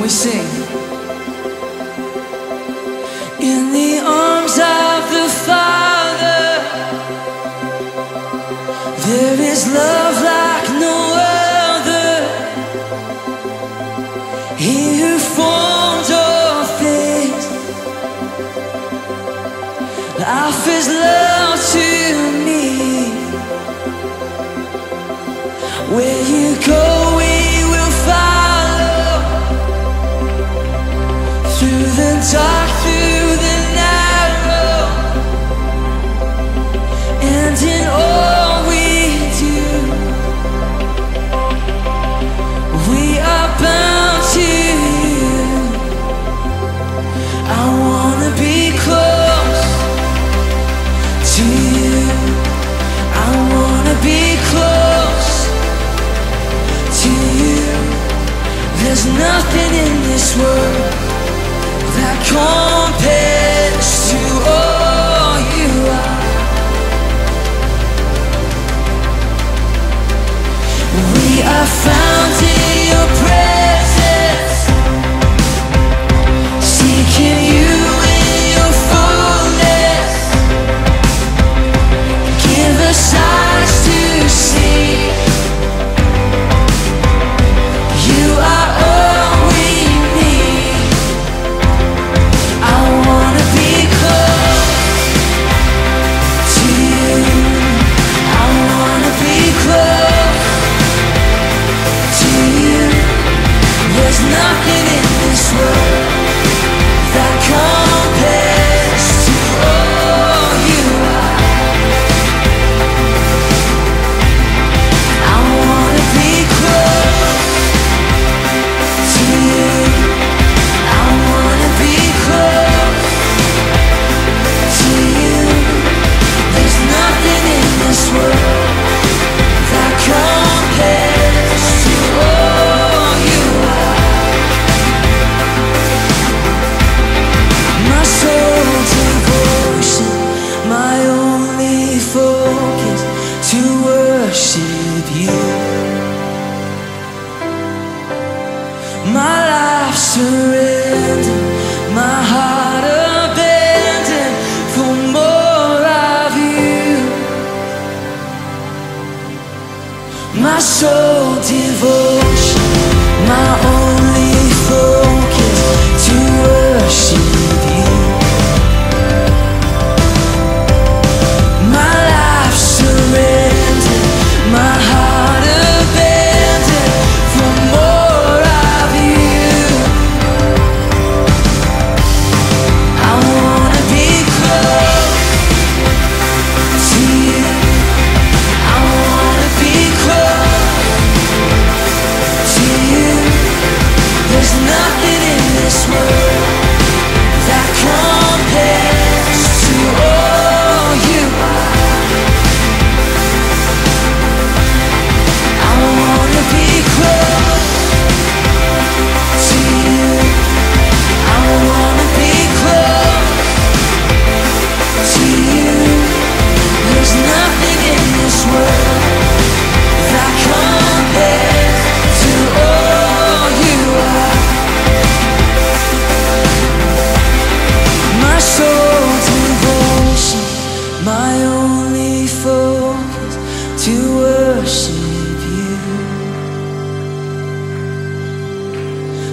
we sing. In the arms of the Father, there is love like no other. He who formed all things, life is love. nothing in this world that compares. swear my sole devotion, my only focus to worship.